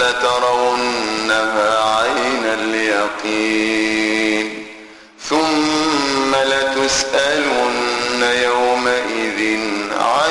لترونها عين اليقين. ثم لتسألن يومئذ عن